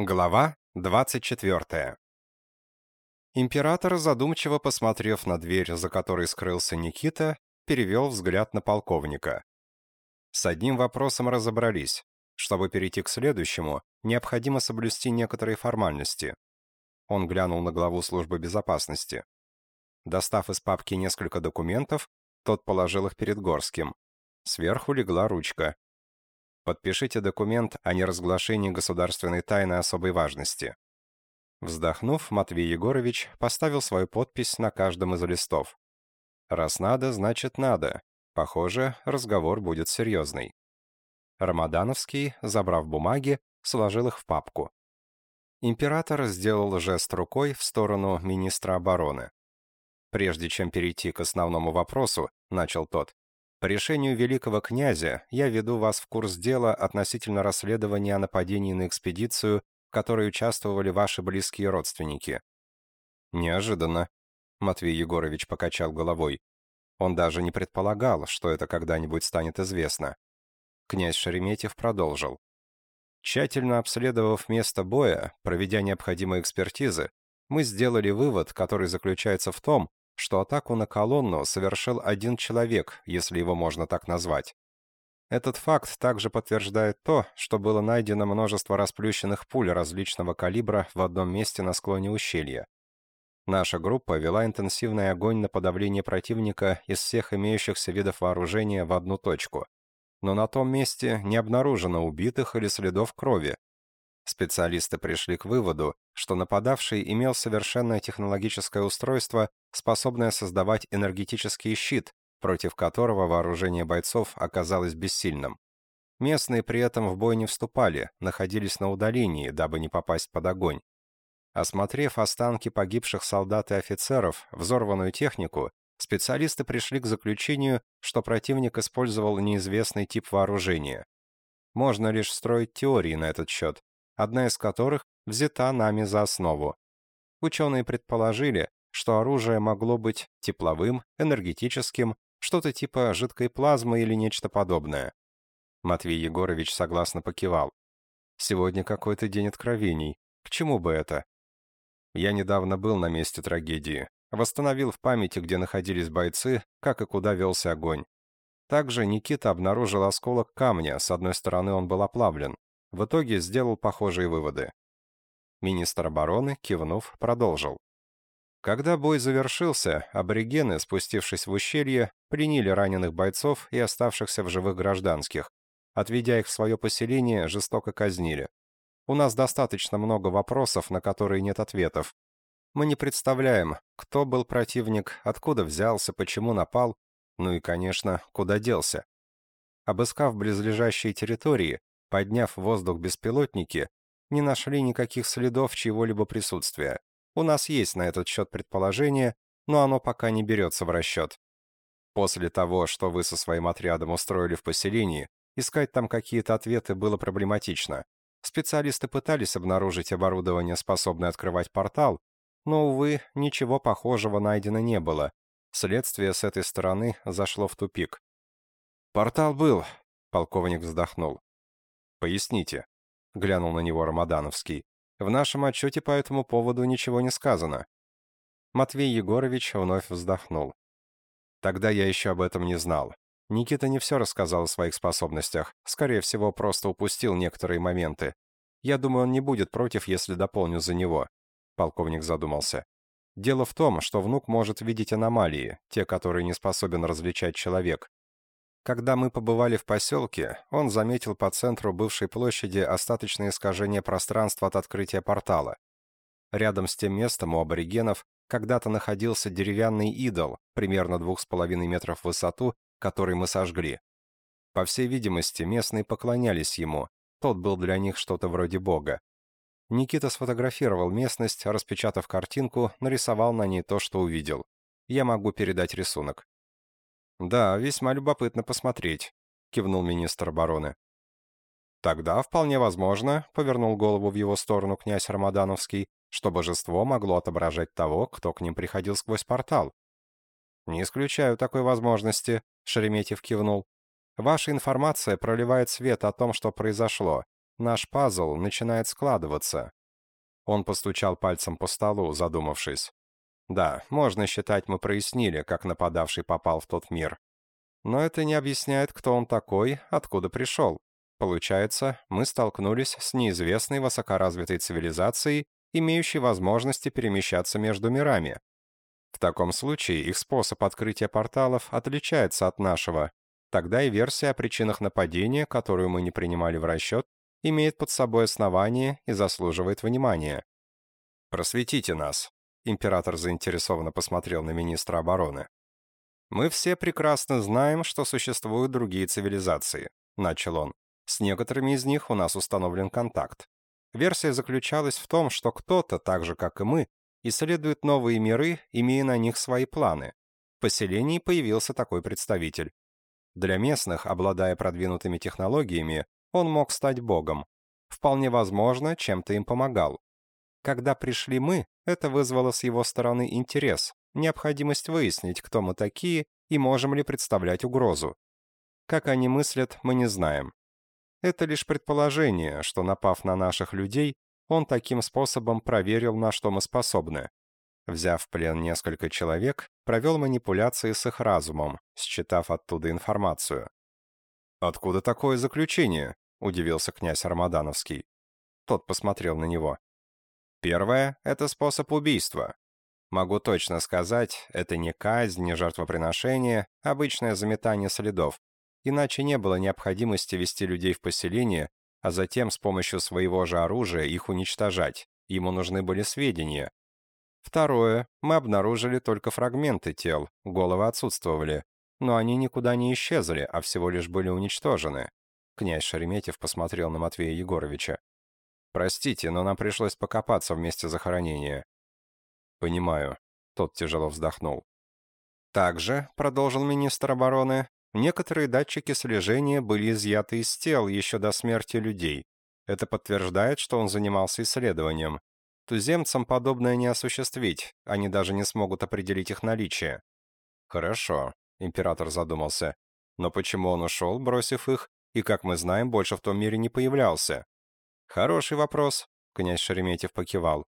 Глава 24. Император, задумчиво посмотрев на дверь, за которой скрылся Никита, перевел взгляд на полковника. С одним вопросом разобрались. Чтобы перейти к следующему, необходимо соблюсти некоторые формальности. Он глянул на главу службы безопасности. Достав из папки несколько документов, тот положил их перед Горским. Сверху легла ручка. Подпишите документ о неразглашении государственной тайны особой важности». Вздохнув, Матвей Егорович поставил свою подпись на каждом из листов. «Раз надо, значит надо. Похоже, разговор будет серьезный». Рамадановский, забрав бумаги, сложил их в папку. Император сделал жест рукой в сторону министра обороны. «Прежде чем перейти к основному вопросу», — начал тот, по решению великого князя я веду вас в курс дела относительно расследования о нападении на экспедицию, в которой участвовали ваши близкие родственники. Неожиданно. Матвей Егорович покачал головой. Он даже не предполагал, что это когда-нибудь станет известно. Князь Шереметьев продолжил. Тщательно обследовав место боя, проведя необходимые экспертизы, мы сделали вывод, который заключается в том, что атаку на колонну совершил один человек, если его можно так назвать. Этот факт также подтверждает то, что было найдено множество расплющенных пуль различного калибра в одном месте на склоне ущелья. Наша группа вела интенсивный огонь на подавление противника из всех имеющихся видов вооружения в одну точку. Но на том месте не обнаружено убитых или следов крови, Специалисты пришли к выводу, что нападавший имел совершенное технологическое устройство, способное создавать энергетический щит, против которого вооружение бойцов оказалось бессильным. Местные при этом в бой не вступали, находились на удалении, дабы не попасть под огонь. Осмотрев останки погибших солдат и офицеров, взорванную технику, специалисты пришли к заключению, что противник использовал неизвестный тип вооружения. Можно лишь строить теории на этот счет, одна из которых взята нами за основу. Ученые предположили, что оружие могло быть тепловым, энергетическим, что-то типа жидкой плазмы или нечто подобное. Матвей Егорович согласно покивал. Сегодня какой-то день откровений. К чему бы это? Я недавно был на месте трагедии. Восстановил в памяти, где находились бойцы, как и куда велся огонь. Также Никита обнаружил осколок камня, с одной стороны он был оплавлен, в итоге сделал похожие выводы. Министр обороны, кивнув, продолжил. Когда бой завершился, аборигены, спустившись в ущелье, приняли раненых бойцов и оставшихся в живых гражданских. Отведя их в свое поселение, жестоко казнили. У нас достаточно много вопросов, на которые нет ответов. Мы не представляем, кто был противник, откуда взялся, почему напал, ну и, конечно, куда делся. Обыскав близлежащие территории, Подняв в воздух беспилотники, не нашли никаких следов чьего-либо присутствия. У нас есть на этот счет предположение, но оно пока не берется в расчет. После того, что вы со своим отрядом устроили в поселении, искать там какие-то ответы было проблематично. Специалисты пытались обнаружить оборудование, способное открывать портал, но, увы, ничего похожего найдено не было. Следствие с этой стороны зашло в тупик. «Портал был», — полковник вздохнул. «Поясните», — глянул на него Рамадановский. «В нашем отчете по этому поводу ничего не сказано». Матвей Егорович вновь вздохнул. «Тогда я еще об этом не знал. Никита не все рассказал о своих способностях, скорее всего, просто упустил некоторые моменты. Я думаю, он не будет против, если дополню за него». Полковник задумался. Дело в том, что внук может видеть аномалии, те, которые не способен различать человек. Когда мы побывали в поселке, он заметил по центру бывшей площади остаточное искажение пространства от открытия портала. Рядом с тем местом у аборигенов когда-то находился деревянный идол, примерно двух с половиной метров в высоту, который мы сожгли. По всей видимости, местные поклонялись ему, тот был для них что-то вроде бога. Никита сфотографировал местность, распечатав картинку, нарисовал на ней то, что увидел. Я могу передать рисунок. «Да, весьма любопытно посмотреть», — кивнул министр обороны. «Тогда, вполне возможно», — повернул голову в его сторону князь Рамадановский, что божество могло отображать того, кто к ним приходил сквозь портал. «Не исключаю такой возможности», — Шереметьев кивнул. «Ваша информация проливает свет о том, что произошло, Наш пазл начинает складываться. Он постучал пальцем по столу, задумавшись. Да, можно считать, мы прояснили, как нападавший попал в тот мир. Но это не объясняет, кто он такой, откуда пришел. Получается, мы столкнулись с неизвестной высокоразвитой цивилизацией, имеющей возможности перемещаться между мирами. В таком случае их способ открытия порталов отличается от нашего. Тогда и версия о причинах нападения, которую мы не принимали в расчет, имеет под собой основание и заслуживает внимания. «Просветите нас», — император заинтересованно посмотрел на министра обороны. «Мы все прекрасно знаем, что существуют другие цивилизации», — начал он. «С некоторыми из них у нас установлен контакт. Версия заключалась в том, что кто-то, так же как и мы, исследует новые миры, имея на них свои планы. В поселении появился такой представитель. Для местных, обладая продвинутыми технологиями, он мог стать богом. Вполне возможно, чем-то им помогал. Когда пришли мы, это вызвало с его стороны интерес, необходимость выяснить, кто мы такие и можем ли представлять угрозу. Как они мыслят, мы не знаем. Это лишь предположение, что, напав на наших людей, он таким способом проверил, на что мы способны. Взяв в плен несколько человек, провел манипуляции с их разумом, считав оттуда информацию. «Откуда такое заключение?» — удивился князь Армадановский. Тот посмотрел на него. «Первое — это способ убийства. Могу точно сказать, это не казнь, не жертвоприношение, обычное заметание следов. Иначе не было необходимости вести людей в поселение, а затем с помощью своего же оружия их уничтожать. Ему нужны были сведения. Второе. Мы обнаружили только фрагменты тел, головы отсутствовали но они никуда не исчезли, а всего лишь были уничтожены. Князь Шереметьев посмотрел на Матвея Егоровича. «Простите, но нам пришлось покопаться в месте захоронения». «Понимаю», — тот тяжело вздохнул. «Также», — продолжил министр обороны, «некоторые датчики слежения были изъяты из тел еще до смерти людей. Это подтверждает, что он занимался исследованием. Туземцам подобное не осуществить, они даже не смогут определить их наличие». «Хорошо», Император задумался. Но почему он ушел, бросив их, и, как мы знаем, больше в том мире не появлялся? Хороший вопрос, князь Шереметьев покивал.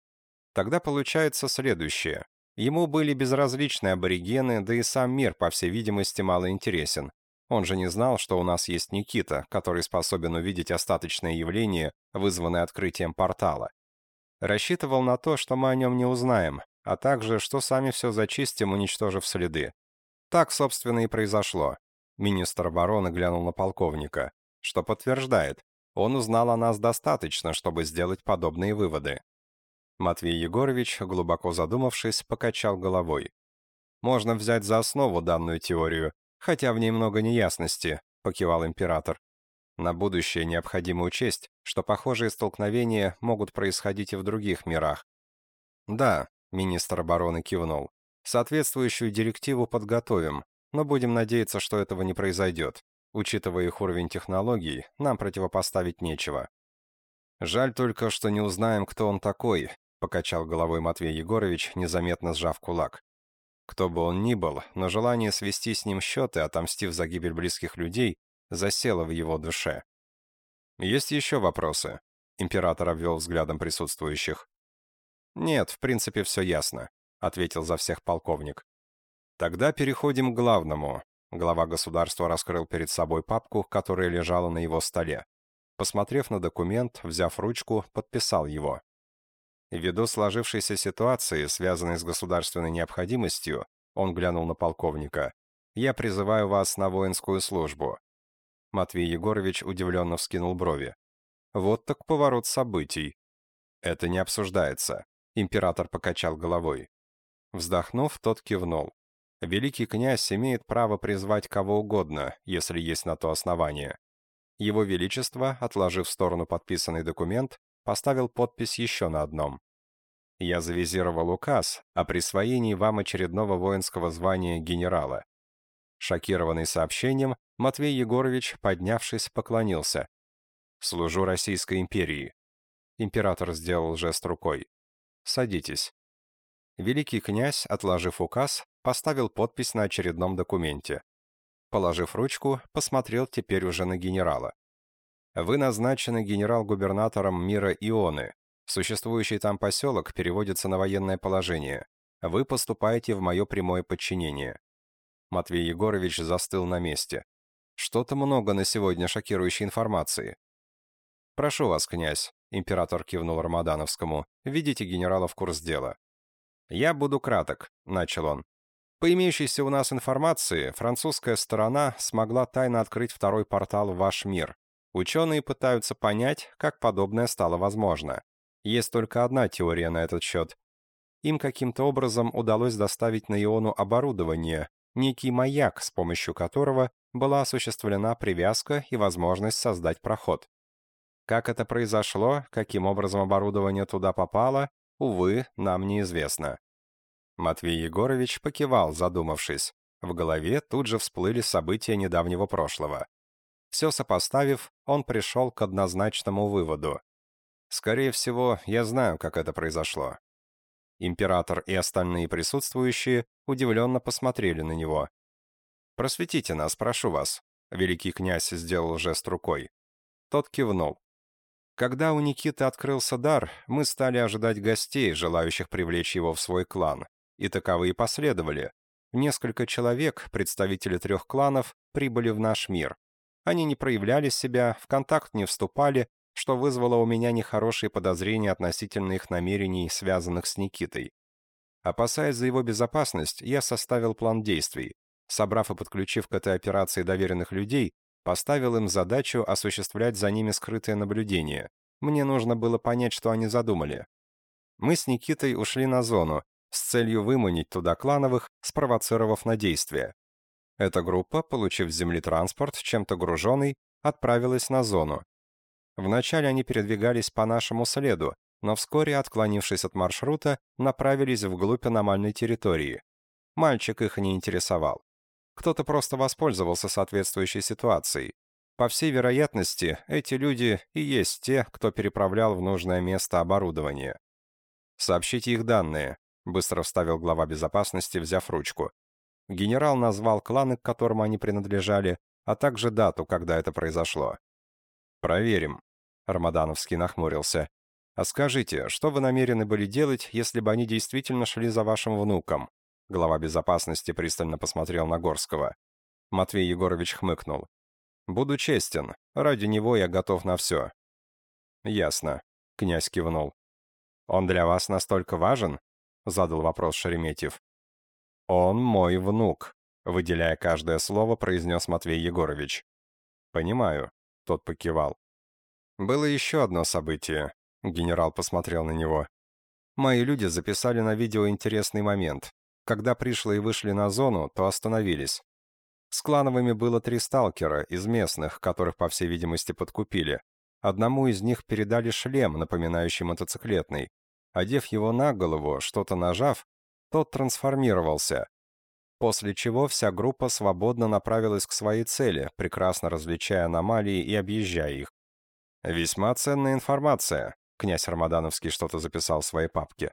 Тогда получается следующее. Ему были безразличны аборигены, да и сам мир, по всей видимости, мало интересен. Он же не знал, что у нас есть Никита, который способен увидеть остаточные явления, вызванные открытием портала. Рассчитывал на то, что мы о нем не узнаем, а также, что сами все зачистим, уничтожив следы. Так, собственно, и произошло. Министр обороны глянул на полковника, что подтверждает, он узнал о нас достаточно, чтобы сделать подобные выводы. Матвей Егорович, глубоко задумавшись, покачал головой. «Можно взять за основу данную теорию, хотя в ней много неясности», — покивал император. «На будущее необходимо учесть, что похожие столкновения могут происходить и в других мирах». «Да», — министр обороны кивнул, Соответствующую директиву подготовим, но будем надеяться, что этого не произойдет. Учитывая их уровень технологий, нам противопоставить нечего. Жаль только, что не узнаем, кто он такой, покачал головой Матвей Егорович, незаметно сжав кулак. Кто бы он ни был, но желание свести с ним счеты, отомстив за гибель близких людей, засело в его душе. Есть еще вопросы? Император обвел взглядом присутствующих. Нет, в принципе, все ясно. — ответил за всех полковник. «Тогда переходим к главному». Глава государства раскрыл перед собой папку, которая лежала на его столе. Посмотрев на документ, взяв ручку, подписал его. Ввиду сложившейся ситуации, связанной с государственной необходимостью, он глянул на полковника. «Я призываю вас на воинскую службу». Матвей Егорович удивленно вскинул брови. «Вот так поворот событий». «Это не обсуждается», — император покачал головой. Вздохнув, тот кивнул. Великий князь имеет право призвать кого угодно, если есть на то основание. Его Величество, отложив в сторону подписанный документ, поставил подпись еще на одном. Я завизировал указ о присвоении вам очередного воинского звания генерала. Шокированный сообщением, Матвей Егорович, поднявшись, поклонился. «Служу Российской империи». Император сделал жест рукой. «Садитесь». Великий князь, отложив указ, поставил подпись на очередном документе. Положив ручку, посмотрел теперь уже на генерала. Вы назначены генерал-губернатором мира Ионы. Существующий там поселок переводится на военное положение. Вы поступаете в мое прямое подчинение». Матвей Егорович застыл на месте. Что-то много на сегодня шокирующей информации. «Прошу вас, князь», — император кивнул Рамадановскому, — «введите генерала в курс дела». «Я буду краток», — начал он. «По имеющейся у нас информации, французская сторона смогла тайно открыть второй портал в ваш мир. Ученые пытаются понять, как подобное стало возможно. Есть только одна теория на этот счет. Им каким-то образом удалось доставить на Иону оборудование, некий маяк, с помощью которого была осуществлена привязка и возможность создать проход. Как это произошло, каким образом оборудование туда попало, увы, нам неизвестно. Матвей Егорович покивал, задумавшись. В голове тут же всплыли события недавнего прошлого. Все сопоставив, он пришел к однозначному выводу. Скорее всего, я знаю, как это произошло. Император и остальные присутствующие удивленно посмотрели на него. «Просветите нас, прошу вас», — великий князь сделал жест рукой. Тот кивнул. Когда у Никиты открылся дар, мы стали ожидать гостей, желающих привлечь его в свой клан. И таковые последовали. Несколько человек, представители трех кланов, прибыли в наш мир. Они не проявляли себя, в контакт не вступали, что вызвало у меня нехорошие подозрения относительно их намерений, связанных с Никитой. Опасаясь за его безопасность, я составил план действий. Собрав и подключив к этой операции доверенных людей, поставил им задачу осуществлять за ними скрытое наблюдение. Мне нужно было понять, что они задумали. Мы с Никитой ушли на зону, с целью выманить туда клановых, спровоцировав на действие. Эта группа, получив с земли транспорт, чем-то груженный, отправилась на зону. Вначале они передвигались по нашему следу, но вскоре, отклонившись от маршрута, направились вглубь аномальной территории. Мальчик их не интересовал. Кто-то просто воспользовался соответствующей ситуацией. По всей вероятности, эти люди и есть те, кто переправлял в нужное место оборудование. «Сообщите их данные», — быстро вставил глава безопасности, взяв ручку. Генерал назвал кланы, к которым они принадлежали, а также дату, когда это произошло. «Проверим», — Рамадановский нахмурился. «А скажите, что вы намерены были делать, если бы они действительно шли за вашим внуком?» Глава безопасности пристально посмотрел на Горского. Матвей Егорович хмыкнул. «Буду честен. Ради него я готов на все». «Ясно», — князь кивнул. «Он для вас настолько важен?» — задал вопрос Шереметьев. «Он мой внук», — выделяя каждое слово, произнес Матвей Егорович. «Понимаю», — тот покивал. «Было еще одно событие», — генерал посмотрел на него. «Мои люди записали на видео интересный момент. Когда пришлые вышли на зону, то остановились. С клановыми было три сталкера из местных, которых, по всей видимости, подкупили. Одному из них передали шлем, напоминающий мотоциклетный. Одев его на голову, что-то нажав, тот трансформировался. После чего вся группа свободно направилась к своей цели, прекрасно различая аномалии и объезжая их. «Весьма ценная информация», — князь Рамадановский что-то записал в своей папке.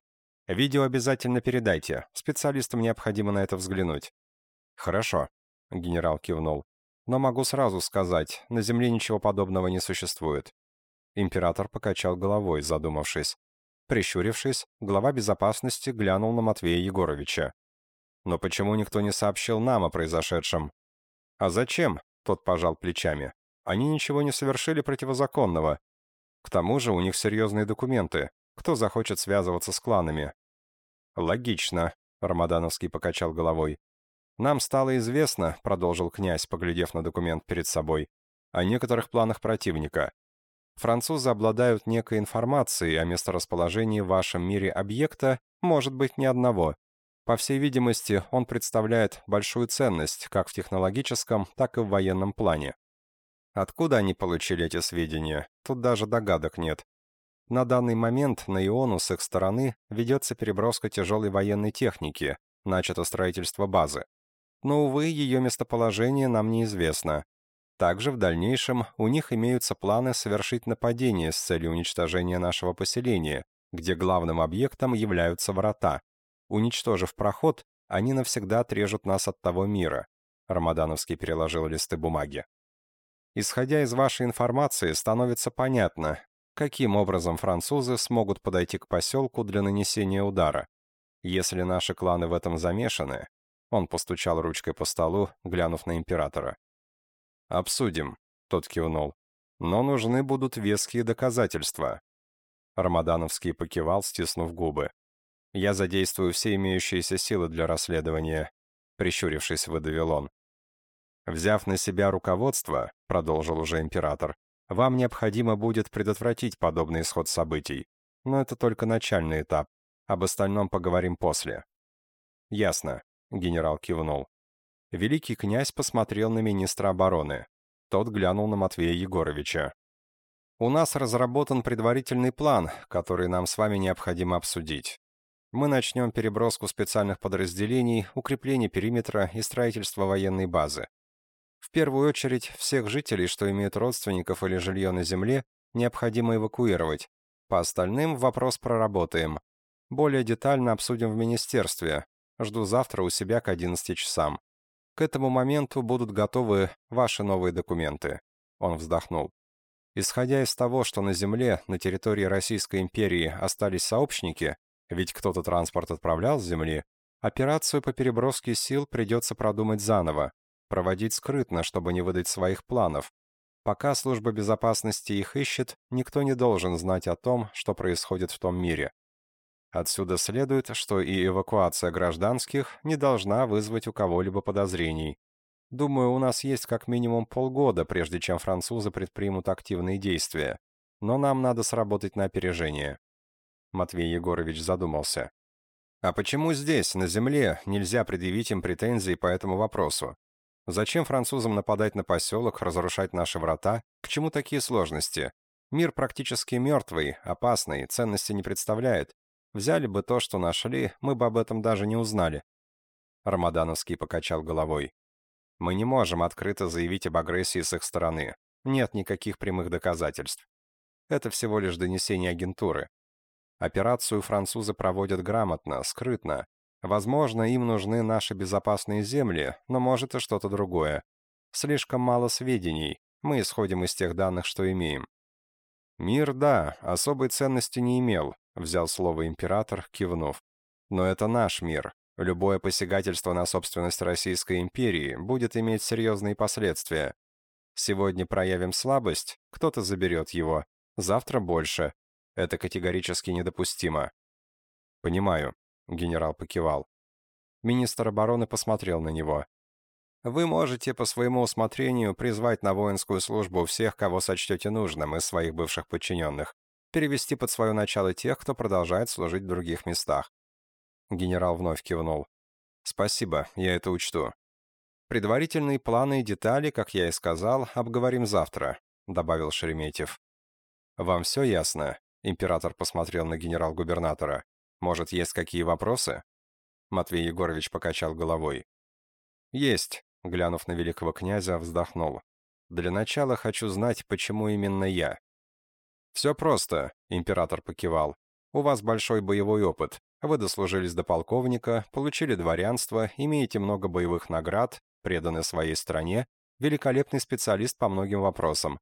Видео обязательно передайте. Специалистам необходимо на это взглянуть. Хорошо, генерал кивнул. Но могу сразу сказать, на Земле ничего подобного не существует. Император покачал головой, задумавшись. Прищурившись, глава безопасности глянул на Матвея Егоровича. «Но почему никто не сообщил нам о произошедшем?» «А зачем?» — тот пожал плечами. «Они ничего не совершили противозаконного. К тому же у них серьезные документы. Кто захочет связываться с кланами? Логично, Рамадановский покачал головой. Нам стало известно, продолжил князь, поглядев на документ перед собой, о некоторых планах противника. Французы обладают некой информацией о месторасположении в вашем мире объекта, может быть, ни одного. По всей видимости, он представляет большую ценность как в технологическом, так и в военном плане. Откуда они получили эти сведения? Тут даже догадок нет. На данный момент на Иону с их стороны ведется переброска тяжелой военной техники, начато строительство базы. Но, увы, ее местоположение нам неизвестно. Также в дальнейшем у них имеются планы совершить нападение с целью уничтожения нашего поселения, где главным объектом являются врата. Уничтожив проход, они навсегда отрежут нас от того мира. Рамадановский переложил листы бумаги. Исходя из вашей информации, становится понятно, каким образом французы смогут подойти к поселку для нанесения удара. Если наши кланы в этом замешаны, он постучал ручкой по столу, глянув на императора. «Обсудим», — тот кивнул. «Но нужны будут веские доказательства». Рамадановский покивал, стиснув губы. «Я задействую все имеющиеся силы для расследования», — прищурившись, выдавил он. «Взяв на себя руководство», — продолжил уже император, «вам необходимо будет предотвратить подобный исход событий. Но это только начальный этап. Об остальном поговорим после». «Ясно», — генерал кивнул. Великий князь посмотрел на министра обороны. Тот глянул на Матвея Егоровича. «У нас разработан предварительный план, который нам с вами необходимо обсудить. Мы начнем переброску специальных подразделений, укрепление периметра и строительство военной базы. В первую очередь, всех жителей, что имеют родственников или жилье на земле, необходимо эвакуировать. По остальным вопрос проработаем. Более детально обсудим в министерстве. Жду завтра у себя к 11 часам. К этому моменту будут готовы ваши новые документы. Он вздохнул. Исходя из того, что на земле, на территории Российской империи остались сообщники, ведь кто-то транспорт отправлял с земли, операцию по переброске сил придется продумать заново, проводить скрытно, чтобы не выдать своих планов. Пока служба безопасности их ищет, никто не должен знать о том, что происходит в том мире. Отсюда следует, что и эвакуация гражданских не должна вызвать у кого-либо подозрений. Думаю, у нас есть как минимум полгода, прежде чем французы предпримут активные действия. Но нам надо сработать на опережение. Матвей Егорович задумался. А почему здесь, на земле, нельзя предъявить им претензии по этому вопросу? Зачем французам нападать на поселок, разрушать наши врата? К чему такие сложности? Мир практически мертвый, опасный, ценности не представляет. Взяли бы то, что нашли, мы бы об этом даже не узнали. Рамадановский покачал головой. Мы не можем открыто заявить об агрессии с их стороны. Нет никаких прямых доказательств. Это всего лишь донесение агентуры. Операцию французы проводят грамотно, скрытно, Возможно, им нужны наши безопасные земли, но может и что-то другое. Слишком мало сведений, мы исходим из тех данных, что имеем. Мир, да, особой ценности не имел, взял слово император, кивнув. Но это наш мир. Любое посягательство на собственность Российской империи будет иметь серьезные последствия. Сегодня проявим слабость, кто-то заберет его, завтра больше. Это категорически недопустимо. Понимаю, Генерал покивал. Министр обороны посмотрел на него. Вы можете по своему усмотрению призвать на воинскую службу всех, кого сочтете нужным из своих бывших подчиненных, перевести под свое начало тех, кто продолжает служить в других местах. Генерал вновь кивнул. «Спасибо, я это учту. Предварительные планы и детали, как я и сказал, обговорим завтра», — добавил Шереметьев. «Вам все ясно?» — император посмотрел на генерал-губернатора. Может, есть какие вопросы?» Матвей Егорович покачал головой. «Есть», — глянув на великого князя, вздохнул. «Для начала хочу знать, почему именно я». «Все просто», — император покивал. «У вас большой боевой опыт. Вы дослужились до полковника, получили дворянство, имеете много боевых наград, преданы своей стране, великолепный специалист по многим вопросам.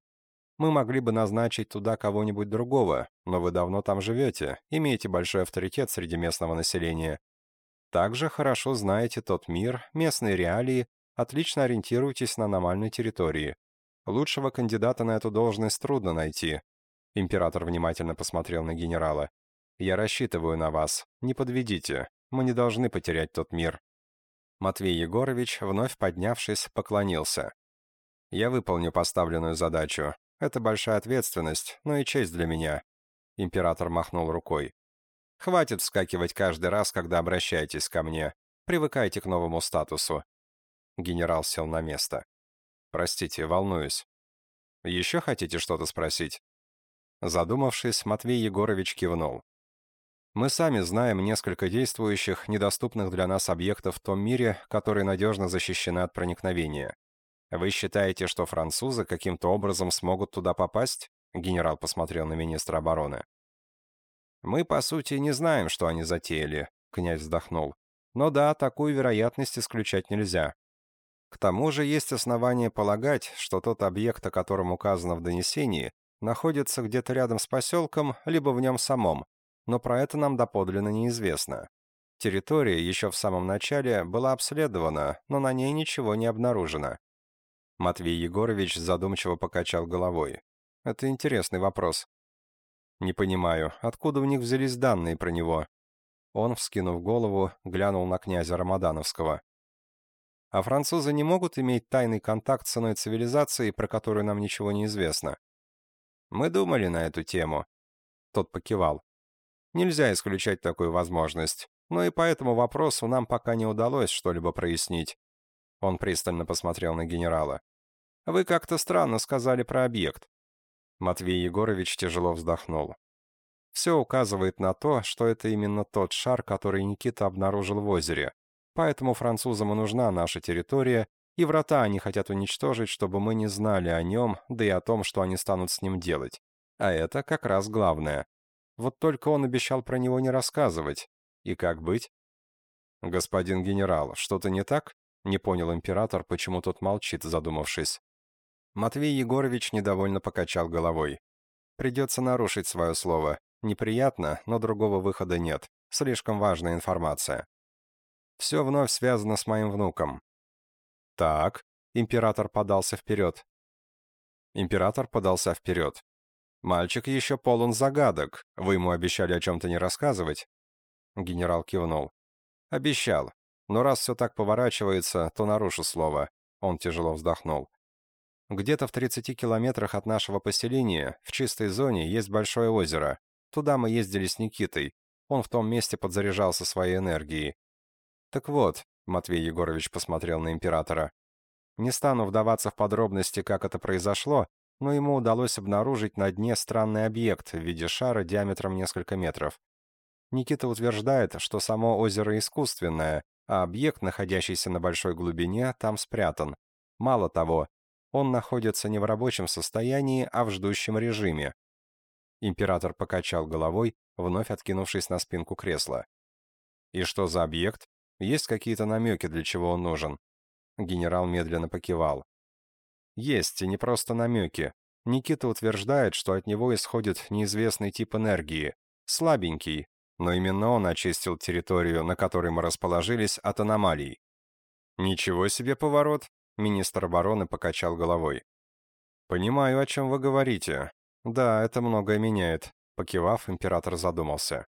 Мы могли бы назначить туда кого-нибудь другого, но вы давно там живете, имеете большой авторитет среди местного населения. Также хорошо знаете тот мир, местные реалии, отлично ориентируетесь на аномальной территории. Лучшего кандидата на эту должность трудно найти. Император внимательно посмотрел на генерала. Я рассчитываю на вас. Не подведите. Мы не должны потерять тот мир. Матвей Егорович, вновь поднявшись, поклонился. Я выполню поставленную задачу. Это большая ответственность, но и честь для меня». Император махнул рукой. «Хватит вскакивать каждый раз, когда обращаетесь ко мне. Привыкайте к новому статусу». Генерал сел на место. «Простите, волнуюсь. Еще хотите что-то спросить?» Задумавшись, Матвей Егорович кивнул. «Мы сами знаем несколько действующих, недоступных для нас объектов в том мире, которые надежно защищены от проникновения. «Вы считаете, что французы каким-то образом смогут туда попасть?» Генерал посмотрел на министра обороны. «Мы, по сути, не знаем, что они затеяли», — князь вздохнул. «Но да, такую вероятность исключать нельзя. К тому же есть основания полагать, что тот объект, о котором указано в донесении, находится где-то рядом с поселком, либо в нем самом, но про это нам доподлинно неизвестно. Территория еще в самом начале была обследована, но на ней ничего не обнаружено. Матвей Егорович задумчиво покачал головой. Это интересный вопрос. Не понимаю, откуда у них взялись данные про него? Он, вскинув голову, глянул на князя Рамадановского. А французы не могут иметь тайный контакт с иной цивилизацией, про которую нам ничего не известно. Мы думали на эту тему. Тот покивал. Нельзя исключать такую возможность, но и по этому вопросу нам пока не удалось что-либо прояснить. Он пристально посмотрел на генерала. «Вы как-то странно сказали про объект». Матвей Егорович тяжело вздохнул. Все указывает на то, что это именно тот шар, который Никита обнаружил в озере. Поэтому французам и нужна наша территория, и врата они хотят уничтожить, чтобы мы не знали о нем, да и о том, что они станут с ним делать. А это как раз главное. Вот только он обещал про него не рассказывать. И как быть? «Господин генерал, что-то не так?» Не понял император, почему тот молчит, задумавшись. Матвей Егорович недовольно покачал головой. «Придется нарушить свое слово. Неприятно, но другого выхода нет. Слишком важная информация. Все вновь связано с моим внуком. Так, император подался вперед. Император подался вперед. Мальчик еще полон загадок. Вы ему обещали о чем-то не рассказывать? Генерал кивнул. Обещал. Но раз все так поворачивается, то нарушу слово. Он тяжело вздохнул. Где-то в 30 километрах от нашего поселения, в чистой зоне, есть большое озеро. Туда мы ездили с Никитой. Он в том месте подзаряжался своей энергией. Так вот, Матвей Егорович посмотрел на императора. Не стану вдаваться в подробности, как это произошло, но ему удалось обнаружить на дне странный объект в виде шара диаметром несколько метров. Никита утверждает, что само озеро искусственное, а объект, находящийся на большой глубине, там спрятан. Мало того, он находится не в рабочем состоянии, а в ждущем режиме. Император покачал головой, вновь откинувшись на спинку кресла. «И что за объект? Есть какие-то намеки, для чего он нужен?» Генерал медленно покивал. «Есть, и не просто намеки. Никита утверждает, что от него исходит неизвестный тип энергии. Слабенький, но именно он очистил территорию, на которой мы расположились, от аномалий. «Ничего себе поворот!» — министр обороны покачал головой. «Понимаю, о чем вы говорите. Да, это многое меняет», — покивав, император задумался.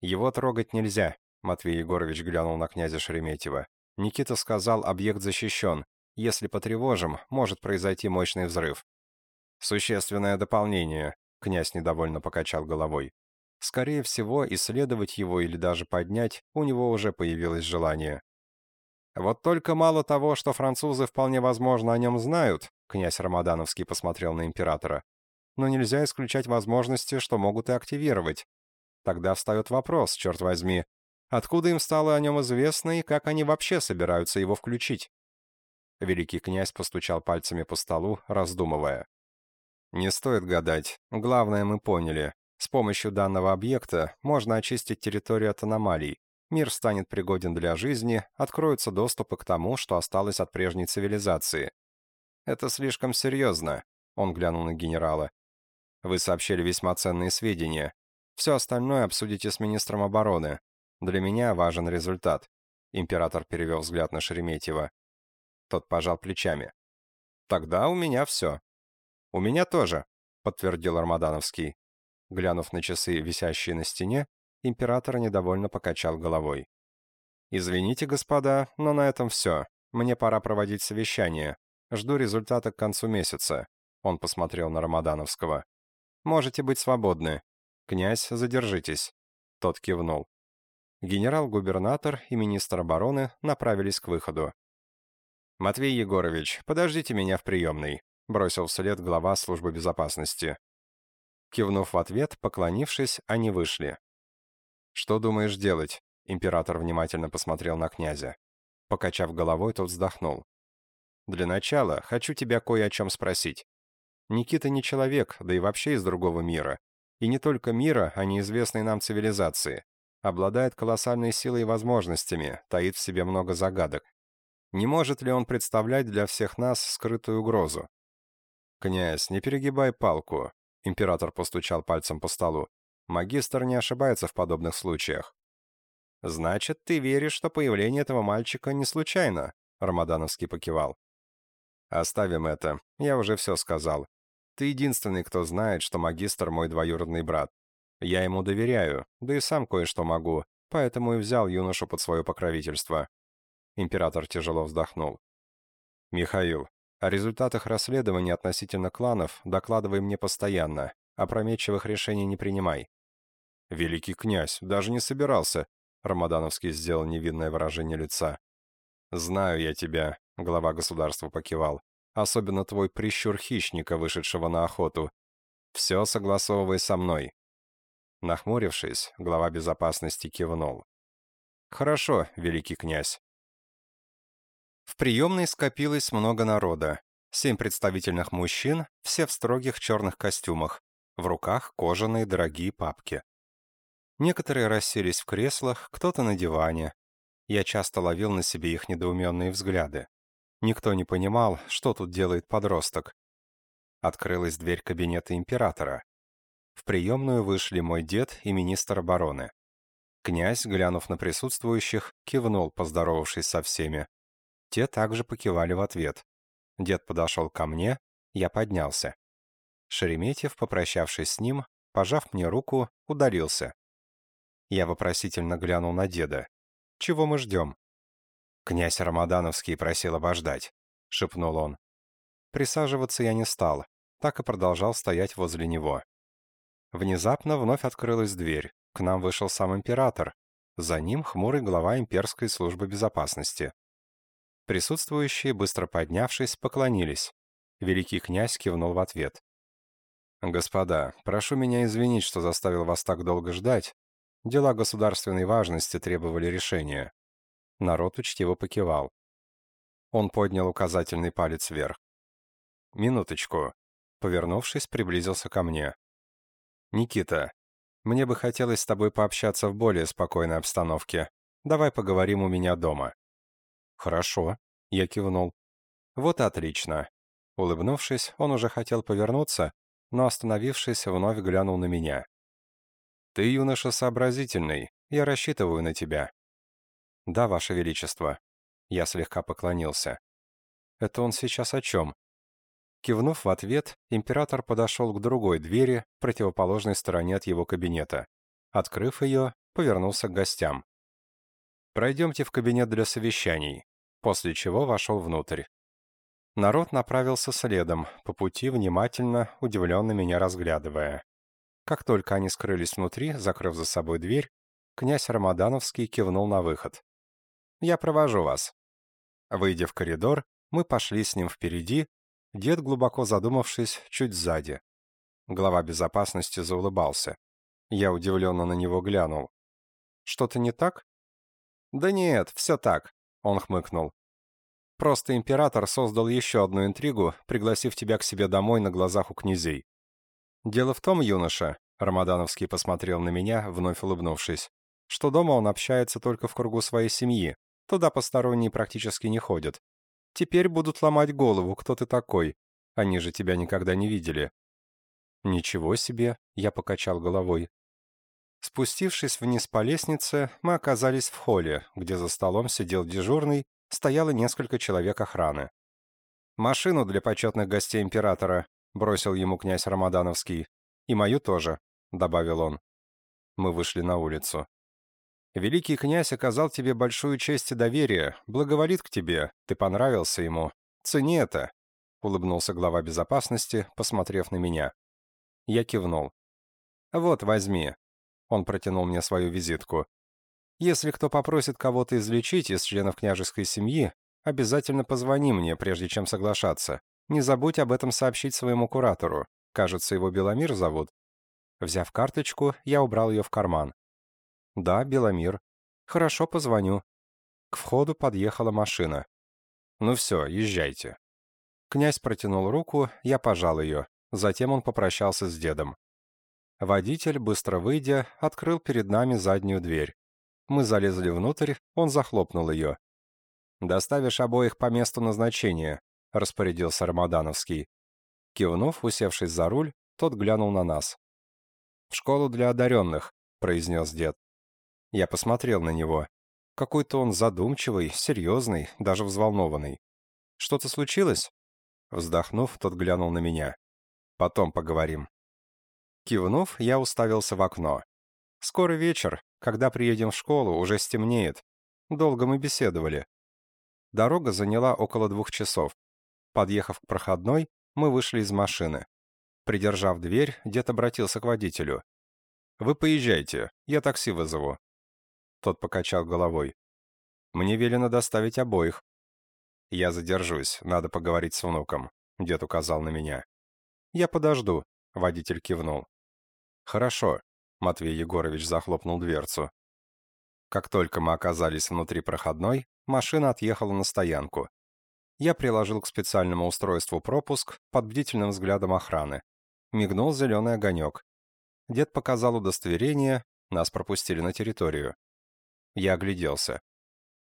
«Его трогать нельзя», — Матвей Егорович глянул на князя Шереметьева. Никита сказал, объект защищен. Если потревожим, может произойти мощный взрыв. «Существенное дополнение», — князь недовольно покачал головой. Скорее всего, исследовать его или даже поднять у него уже появилось желание. Вот только мало того, что французы вполне возможно о нем знают, князь Рамадановский посмотрел на императора, но нельзя исключать возможности, что могут и активировать. Тогда встает вопрос, черт возьми, откуда им стало о нем известно и как они вообще собираются его включить? Великий князь постучал пальцами по столу, раздумывая. «Не стоит гадать. Главное, мы поняли. С помощью данного объекта можно очистить территорию от аномалий. Мир станет пригоден для жизни, откроются доступы к тому, что осталось от прежней цивилизации. Это слишком серьезно, он глянул на генерала. Вы сообщили весьма ценные сведения. Все остальное обсудите с министром обороны. Для меня важен результат. Император перевел взгляд на Шереметьева. Тот пожал плечами. Тогда у меня все. У меня тоже, подтвердил Армадановский. Глянув на часы, висящие на стене, император недовольно покачал головой. «Извините, господа, но на этом все. Мне пора проводить совещание. Жду результата к концу месяца». Он посмотрел на Рамадановского. «Можете быть свободны. Князь, задержитесь». Тот кивнул. Генерал-губернатор и министр обороны направились к выходу. «Матвей Егорович, подождите меня в приемной», бросил вслед глава службы безопасности. Кивнув в ответ, поклонившись, они вышли. «Что думаешь делать?» Император внимательно посмотрел на князя. Покачав головой, тот вздохнул. «Для начала хочу тебя кое о чем спросить. Никита не человек, да и вообще из другого мира. И не только мира, а неизвестной нам цивилизации. Обладает колоссальной силой и возможностями, таит в себе много загадок. Не может ли он представлять для всех нас скрытую угрозу? «Князь, не перегибай палку», — император постучал пальцем по столу. «Магистр не ошибается в подобных случаях». «Значит, ты веришь, что появление этого мальчика не случайно?» — Рамадановский покивал. «Оставим это. Я уже все сказал. Ты единственный, кто знает, что магистр мой двоюродный брат. Я ему доверяю, да и сам кое-что могу, поэтому и взял юношу под свое покровительство». Император тяжело вздохнул. «Михаил, о результатах расследования относительно кланов докладывай мне постоянно, опрометчивых решений не принимай». «Великий князь, даже не собирался», — Рамадановский сделал невинное выражение лица. «Знаю я тебя», — глава государства покивал. «Особенно твой прищур хищника, вышедшего на охоту. Все согласовывай со мной». Нахмурившись, глава безопасности кивнул. «Хорошо, великий князь». В приемной скопилось много народа. Семь представительных мужчин, все в строгих черных костюмах, в руках кожаные дорогие папки. Некоторые расселись в креслах, кто-то на диване, я часто ловил на себе их недоуменные взгляды. Никто не понимал, что тут делает подросток. Открылась дверь кабинета императора. В приемную вышли мой дед и министр обороны. Князь, глянув на присутствующих, кивнул, поздоровавшись со всеми. Те также покивали в ответ. Дед подошел ко мне, я поднялся. Шереметьев, попрощавшись с ним, пожав мне руку, удалился. Я вопросительно глянул на деда. Чего мы ждем?» «Князь Рамадановский просил обождать», — шепнул он. Присаживаться я не стал, так и продолжал стоять возле него. Внезапно вновь открылась дверь. К нам вышел сам император. За ним хмурый глава имперской службы безопасности. Присутствующие, быстро поднявшись, поклонились. Великий князь кивнул в ответ. «Господа, прошу меня извинить, что заставил вас так долго ждать, Дела государственной важности требовали решения. Народ учтиво покивал. Он поднял указательный палец вверх. «Минуточку». Повернувшись, приблизился ко мне. «Никита, мне бы хотелось с тобой пообщаться в более спокойной обстановке. Давай поговорим у меня дома». «Хорошо», — я кивнул. «Вот отлично». Улыбнувшись, он уже хотел повернуться, но, остановившись, вновь глянул на меня. «Ты, юноша, сообразительный. Я рассчитываю на тебя». «Да, Ваше Величество». Я слегка поклонился. «Это он сейчас о чем?» Кивнув в ответ, император подошел к другой двери, противоположной стороне от его кабинета. Открыв ее, повернулся к гостям. «Пройдемте в кабинет для совещаний», после чего вошел внутрь. Народ направился следом, по пути внимательно, удивленно меня разглядывая. Как только они скрылись внутри, закрыв за собой дверь, князь Рамадановский кивнул на выход. «Я провожу вас». Выйдя в коридор, мы пошли с ним впереди, дед, глубоко задумавшись, чуть сзади. Глава безопасности заулыбался. Я удивленно на него глянул. «Что-то не так?» «Да нет, все так», — он хмыкнул. «Просто император создал еще одну интригу, пригласив тебя к себе домой на глазах у князей. «Дело в том, юноша», — Рамадановский посмотрел на меня, вновь улыбнувшись, «что дома он общается только в кругу своей семьи, туда посторонние практически не ходят. Теперь будут ломать голову, кто ты такой. Они же тебя никогда не видели». «Ничего себе», — я покачал головой. Спустившись вниз по лестнице, мы оказались в холле, где за столом сидел дежурный, стояло несколько человек охраны. «Машину для почетных гостей императора», бросил ему князь Рамадановский. «И мою тоже», — добавил он. Мы вышли на улицу. «Великий князь оказал тебе большую честь и доверие, благоволит к тебе, ты понравился ему. Цени это», — улыбнулся глава безопасности, посмотрев на меня. Я кивнул. «Вот, возьми». Он протянул мне свою визитку. «Если кто попросит кого-то излечить из членов княжеской семьи, обязательно позвони мне, прежде чем соглашаться. Не забудь об этом сообщить своему куратору. Кажется, его Беломир зовут. Взяв карточку, я убрал ее в карман. Да, Беломир. Хорошо, позвоню. К входу подъехала машина. Ну все, езжайте. Князь протянул руку, я пожал ее. Затем он попрощался с дедом. Водитель, быстро выйдя, открыл перед нами заднюю дверь. Мы залезли внутрь, он захлопнул ее. «Доставишь обоих по месту назначения», — распорядился Рамадановский. Кивнув, усевшись за руль, тот глянул на нас. «В школу для одаренных», — произнес дед. Я посмотрел на него. Какой-то он задумчивый, серьезный, даже взволнованный. «Что-то случилось?» Вздохнув, тот глянул на меня. «Потом поговорим». Кивнув, я уставился в окно. «Скоро вечер. Когда приедем в школу, уже стемнеет. Долго мы беседовали. Дорога заняла около двух часов. Подъехав к проходной, мы вышли из машины. Придержав дверь, дед обратился к водителю. «Вы поезжайте, я такси вызову». Тот покачал головой. «Мне велено доставить обоих». «Я задержусь, надо поговорить с внуком», — дед указал на меня. «Я подожду», — водитель кивнул. «Хорошо», — Матвей Егорович захлопнул дверцу. Как только мы оказались внутри проходной, машина отъехала на стоянку. Я приложил к специальному устройству пропуск под бдительным взглядом охраны. Мигнул зеленый огонек. Дед показал удостоверение, нас пропустили на территорию. Я огляделся.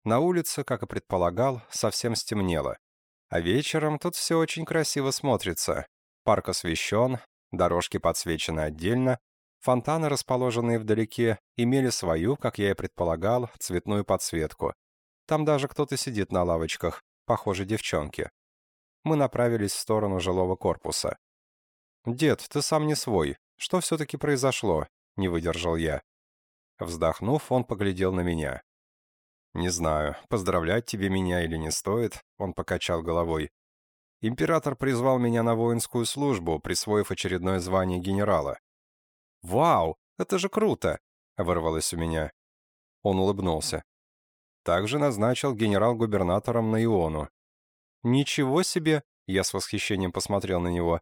На улице, как и предполагал, совсем стемнело. А вечером тут все очень красиво смотрится. Парк освещен, дорожки подсвечены отдельно, фонтаны, расположенные вдалеке, имели свою, как я и предполагал, цветную подсветку. Там даже кто-то сидит на лавочках, похоже, девчонки. Мы направились в сторону жилого корпуса. «Дед, ты сам не свой. Что все-таки произошло?» — не выдержал я. Вздохнув, он поглядел на меня. «Не знаю, поздравлять тебе меня или не стоит», — он покачал головой. «Император призвал меня на воинскую службу, присвоив очередное звание генерала». «Вау, это же круто!» — вырвалось у меня. Он улыбнулся. Также назначил генерал-губернатором на Иону. «Ничего себе!» — я с восхищением посмотрел на него.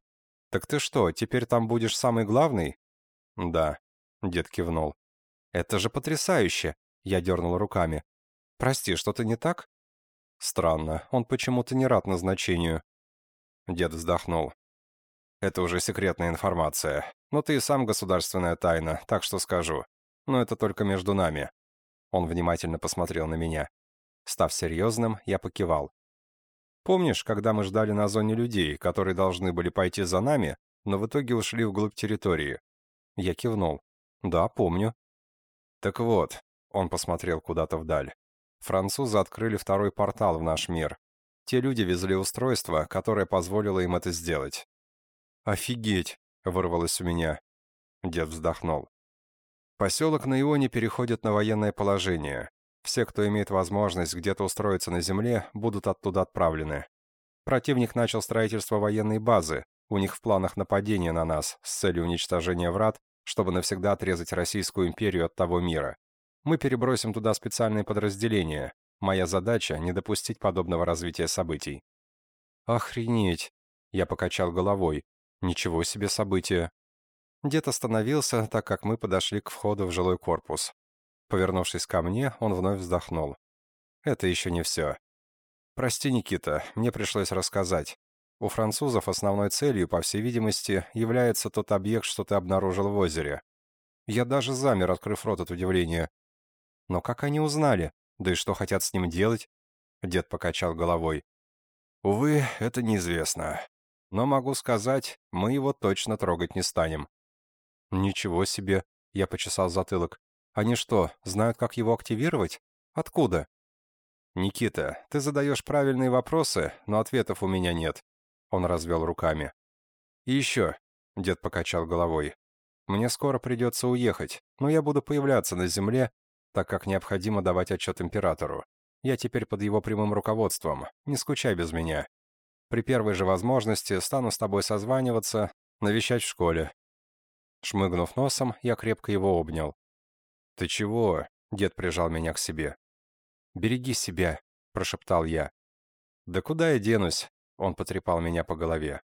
«Так ты что, теперь там будешь самый главный?» «Да», — дед кивнул. «Это же потрясающе!» — я дернул руками. «Прости, что-то не так?» «Странно, он почему-то не рад назначению». Дед вздохнул. «Это уже секретная информация. Но ты и сам государственная тайна, так что скажу. Но это только между нами. Он внимательно посмотрел на меня. Став серьезным, я покивал. «Помнишь, когда мы ждали на зоне людей, которые должны были пойти за нами, но в итоге ушли вглубь территории?» Я кивнул. «Да, помню». «Так вот», — он посмотрел куда-то вдаль. «Французы открыли второй портал в наш мир. Те люди везли устройство, которое позволило им это сделать». «Офигеть!» — вырвалось у меня. Дед вздохнул. Поселок на Ионе переходит на военное положение. Все, кто имеет возможность где-то устроиться на земле, будут оттуда отправлены. Противник начал строительство военной базы. У них в планах нападение на нас с целью уничтожения врат, чтобы навсегда отрезать Российскую империю от того мира. Мы перебросим туда специальные подразделения. Моя задача — не допустить подобного развития событий. «Охренеть!» — я покачал головой. «Ничего себе события!» Дед остановился, так как мы подошли к входу в жилой корпус. Повернувшись ко мне, он вновь вздохнул. «Это еще не все. Прости, Никита, мне пришлось рассказать. У французов основной целью, по всей видимости, является тот объект, что ты обнаружил в озере. Я даже замер, открыв рот от удивления. Но как они узнали? Да и что хотят с ним делать? Дед покачал головой. Увы, это неизвестно. Но могу сказать, мы его точно трогать не станем. «Ничего себе!» — я почесал затылок. «Они что, знают, как его активировать? Откуда?» «Никита, ты задаешь правильные вопросы, но ответов у меня нет». Он развел руками. «И еще», — дед покачал головой, — «мне скоро придется уехать, но я буду появляться на земле, так как необходимо давать отчет императору. Я теперь под его прямым руководством, не скучай без меня. При первой же возможности стану с тобой созваниваться, навещать в школе, Шмыгнув носом, я крепко его обнял. «Ты чего?» — дед прижал меня к себе. «Береги себя», — прошептал я. «Да куда я денусь?» — он потрепал меня по голове.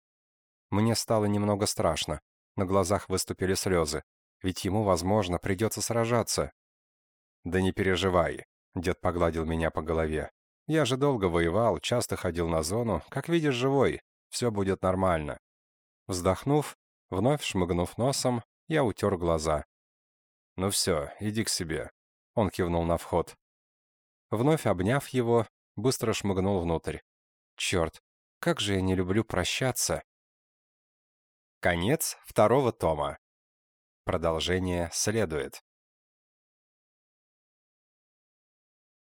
Мне стало немного страшно. На глазах выступили слезы. Ведь ему, возможно, придется сражаться. «Да не переживай», — дед погладил меня по голове. «Я же долго воевал, часто ходил на зону. Как видишь, живой. Все будет нормально». Вздохнув, Вновь шмыгнув носом, я утер глаза. «Ну все, иди к себе», — он кивнул на вход. Вновь обняв его, быстро шмыгнул внутрь. Черт, как же я не люблю прощаться. Конец второго тома. Продолжение следует.